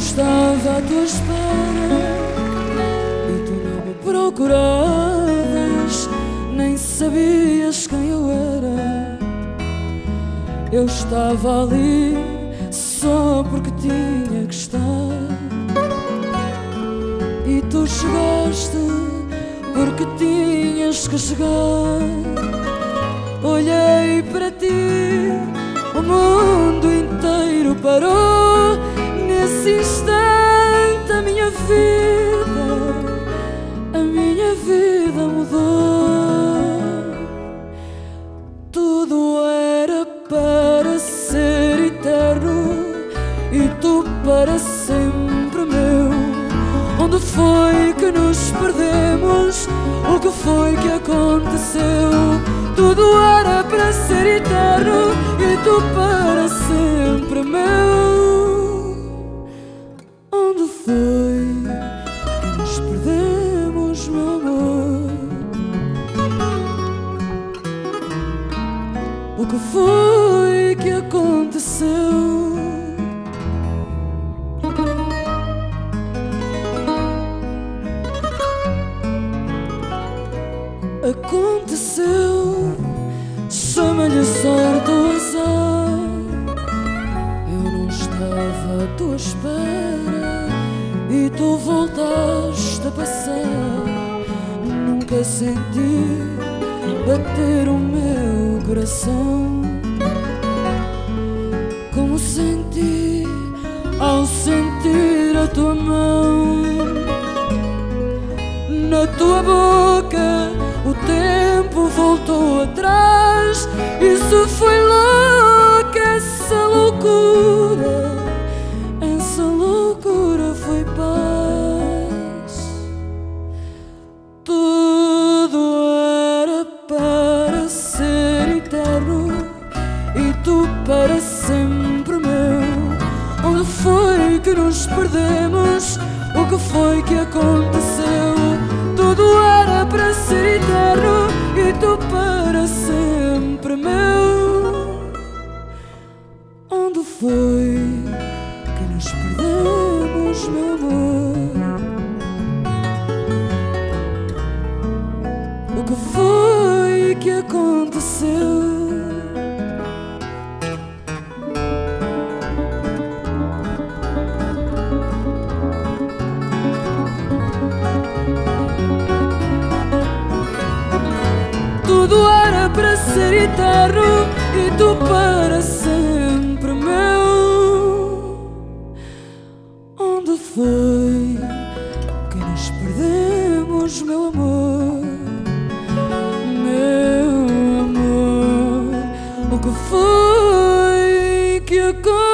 à tua espera e tu não me procuravas, nem sabias quem eu era. Eu estava ali só porque tinha que estar. E tu chegaste porque tinhas que chegar. Olhei para ti, o mundo inteiro parou. Para sempre meu. Onde foi que nos perdemos? O que foi que aconteceu? Tudo era para ser eterno e tu para sempre meu. Onde foi que nos perdemos, meu amor? O que foi que aconteceu? Aconteceu, chama-lhe sorte ou azar. Eu não estava à tua espera e tu voltaste a passar. Nunca senti bater o meu coração como senti ao sentir a tua mão na tua boca. O tempo voltou atrás. Isso foi louco, essa loucura. Essa loucura foi paz. Tudo era para ser eterno e tu para sempre meu. Onde foi que nos perdemos? O que foi que aconteceu? Ser eterno e tu para sempre meu. Onde foi que nos perdemos, meu amor? O que foi que aconteceu? ser eterno e tu para sempre meu. Onde foi que nos perdemos, meu amor? Meu amor, o que foi que aconteceu?